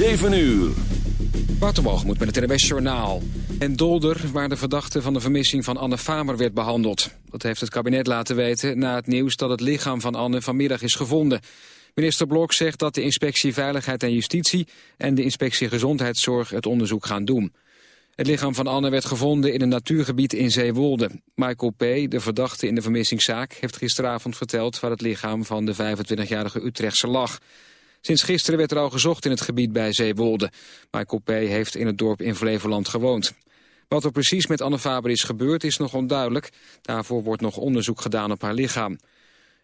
7 uur. moet met het NWS Journaal. En Dolder, waar de verdachte van de vermissing van Anne Famer werd behandeld. Dat heeft het kabinet laten weten na het nieuws dat het lichaam van Anne vanmiddag is gevonden. Minister Blok zegt dat de inspectie Veiligheid en Justitie... en de inspectie Gezondheidszorg het onderzoek gaan doen. Het lichaam van Anne werd gevonden in een natuurgebied in Zeewolde. Michael P., de verdachte in de vermissingszaak... heeft gisteravond verteld waar het lichaam van de 25-jarige Utrechtse lag. Sinds gisteren werd er al gezocht in het gebied bij Zeewolde. Michael P. heeft in het dorp in Flevoland gewoond. Wat er precies met Anne Faber is gebeurd is nog onduidelijk. Daarvoor wordt nog onderzoek gedaan op haar lichaam.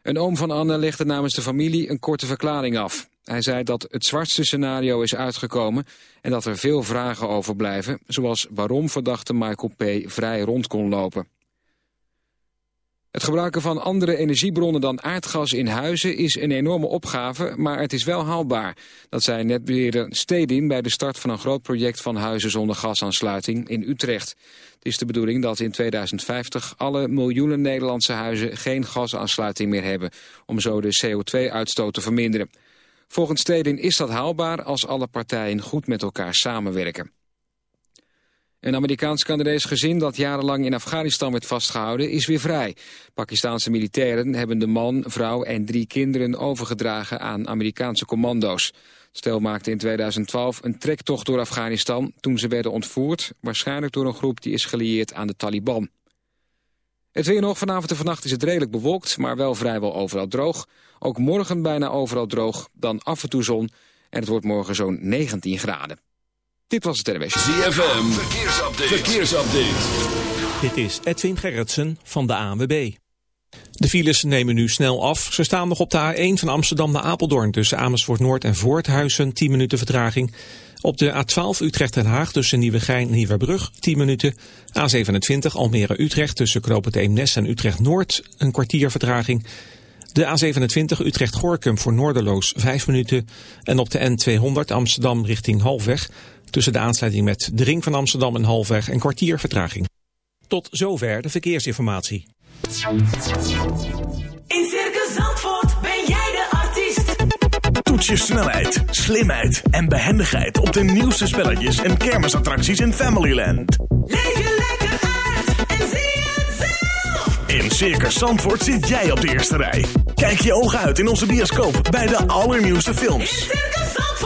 Een oom van Anne legde namens de familie een korte verklaring af. Hij zei dat het zwartste scenario is uitgekomen en dat er veel vragen overblijven, zoals waarom verdachte Michael P. vrij rond kon lopen. Het gebruiken van andere energiebronnen dan aardgas in huizen is een enorme opgave, maar het is wel haalbaar. Dat zei net weer Stedin bij de start van een groot project van huizen zonder gasaansluiting in Utrecht. Het is de bedoeling dat in 2050 alle miljoenen Nederlandse huizen geen gasaansluiting meer hebben, om zo de CO2-uitstoot te verminderen. Volgens Stedin is dat haalbaar als alle partijen goed met elkaar samenwerken. Een Amerikaans-Canadees gezin dat jarenlang in Afghanistan werd vastgehouden is weer vrij. Pakistanse militairen hebben de man, vrouw en drie kinderen overgedragen aan Amerikaanse commando's. stel maakte in 2012 een trektocht door Afghanistan toen ze werden ontvoerd, waarschijnlijk door een groep die is gelieerd aan de Taliban. Het weer nog, vanavond en vannacht is het redelijk bewolkt, maar wel vrijwel overal droog. Ook morgen bijna overal droog, dan af en toe zon en het wordt morgen zo'n 19 graden. Dit was het NWS. ZFM, verkeersupdate. verkeersupdate. Dit is Edwin Gerritsen van de ANWB. De files nemen nu snel af. Ze staan nog op de A1 van Amsterdam naar Apeldoorn tussen Amersfoort Noord en Voorthuizen 10 minuten vertraging. Op de A12 Utrecht en Haag tussen Nieuwegein en Nieuwerbrug 10 minuten. A27 Almere Utrecht tussen Knoopend Eemnes en Utrecht Noord een kwartier vertraging. De A27 Utrecht-Gorkum voor Noorderloos 5 minuten. En op de N200 Amsterdam richting Halfweg tussen de aansluiting met de ring van Amsterdam en Halfweg een kwartier vertraging. Tot zover de verkeersinformatie. In Circus Zandvoort ben jij de artiest. Toets je snelheid, slimheid en behendigheid op de nieuwste spelletjes en kermisattracties in Familyland. Leef je lekker uit en zie het zelf. In Circus Zandvoort zit jij op de eerste rij. Kijk je ogen uit in onze bioscoop bij de allernieuwste films. In Circus Zandvoort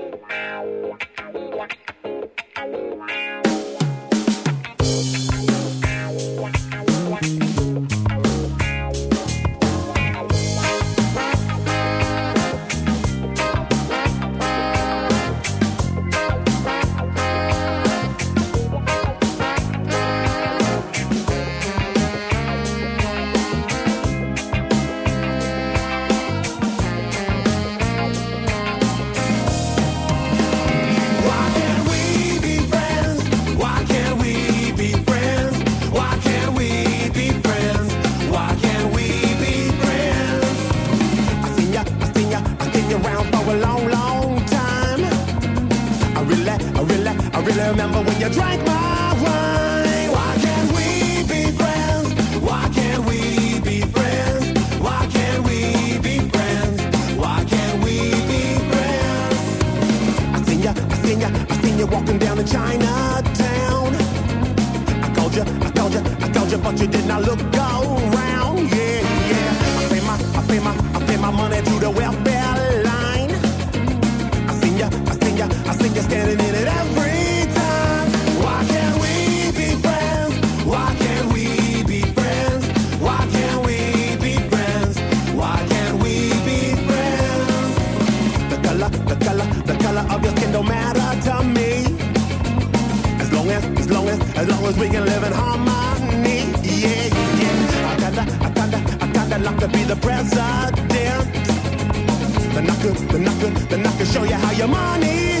cause we can live in harmony. Yeah, yeah. I kinda, I kinda, I kinda like to be the president. Then I could, then I could, then I could show you how your money.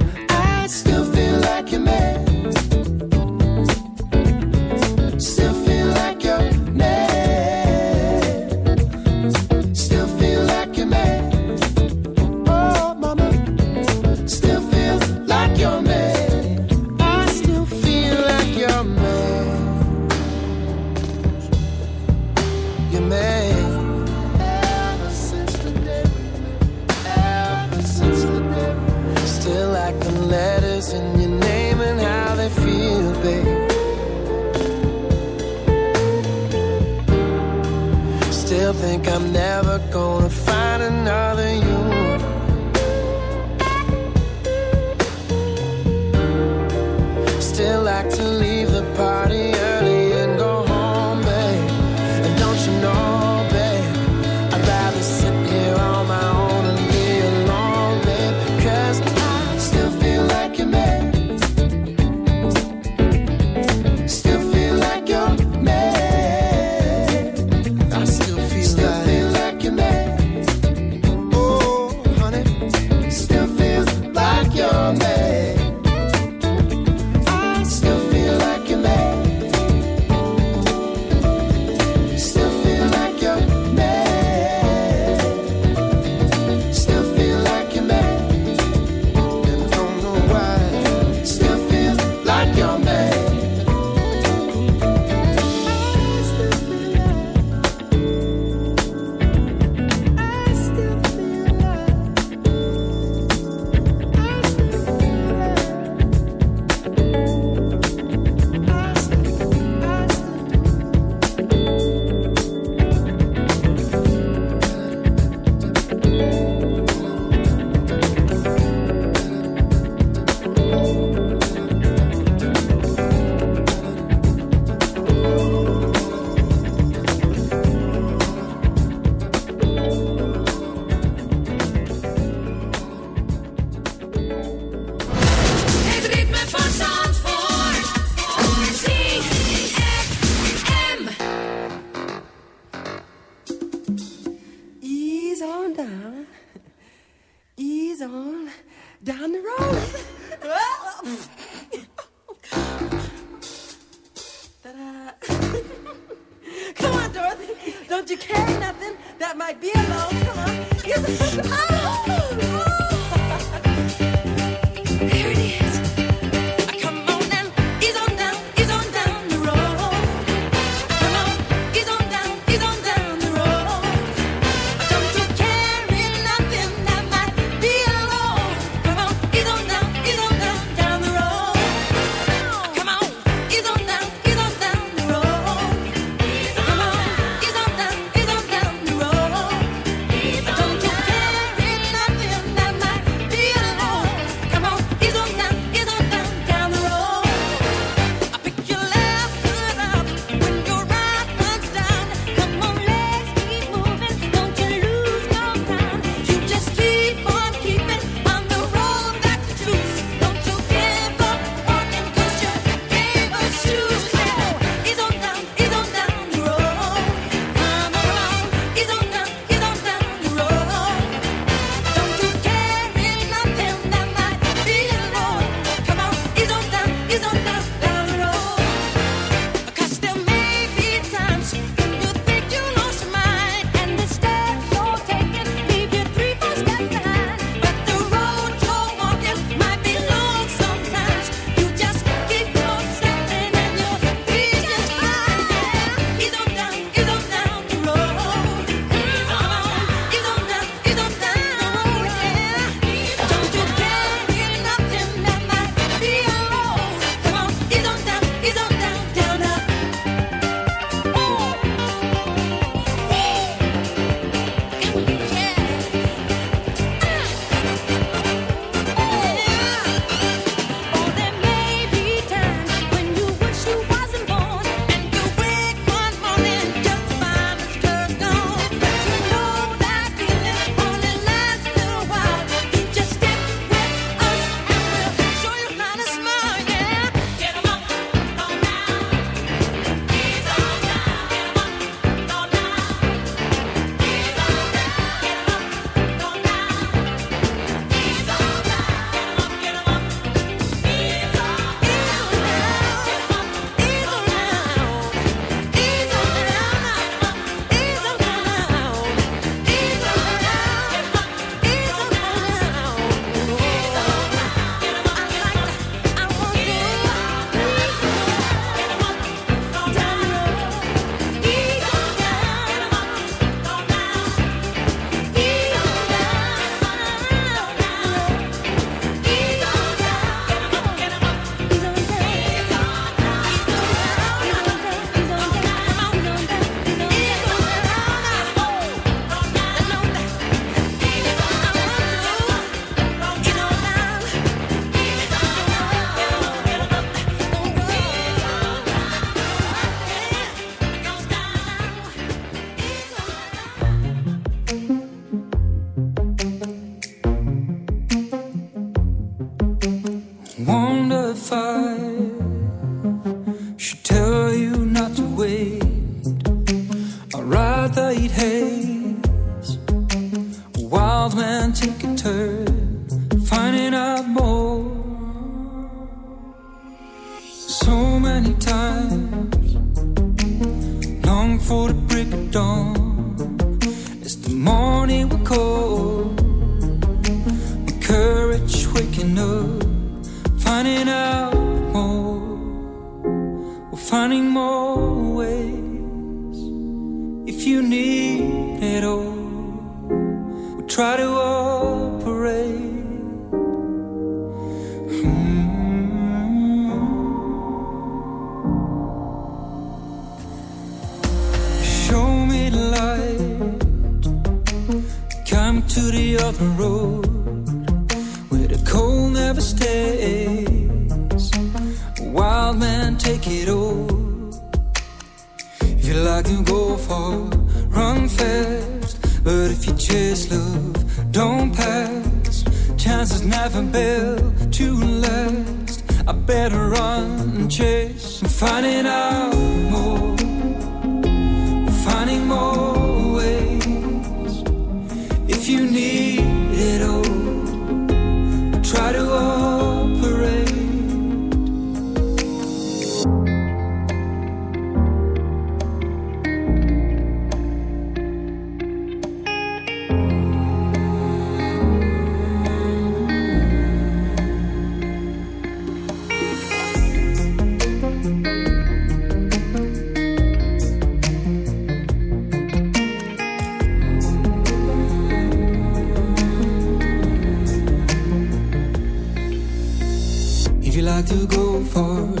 for.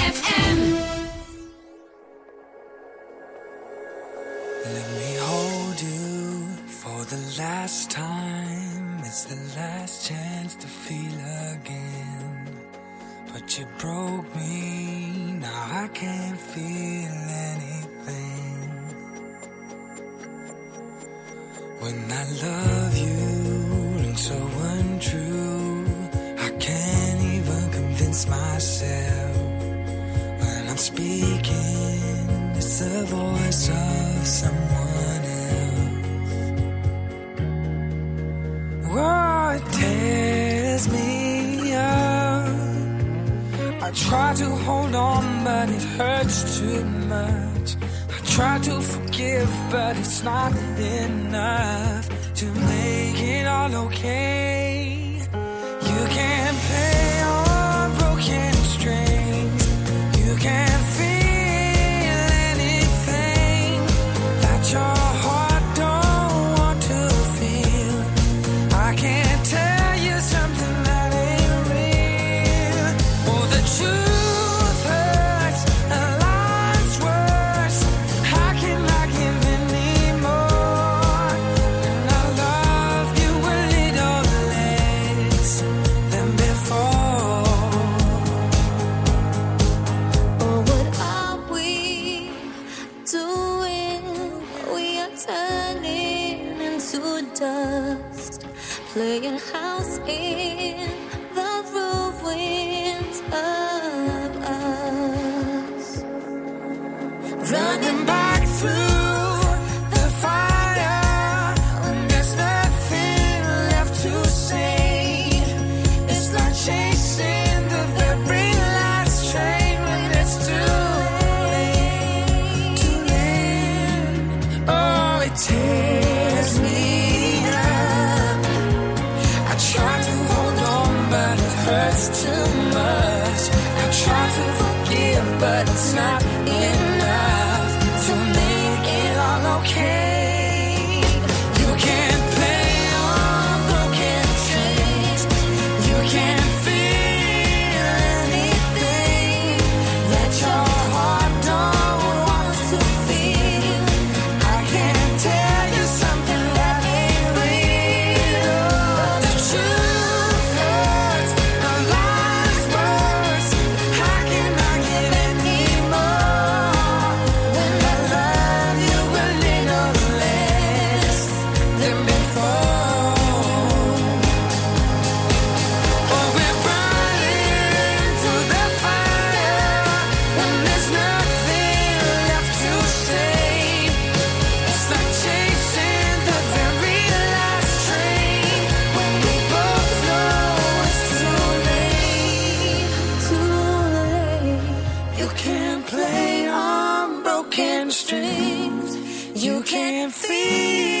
Strings. You can't feel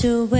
to wait.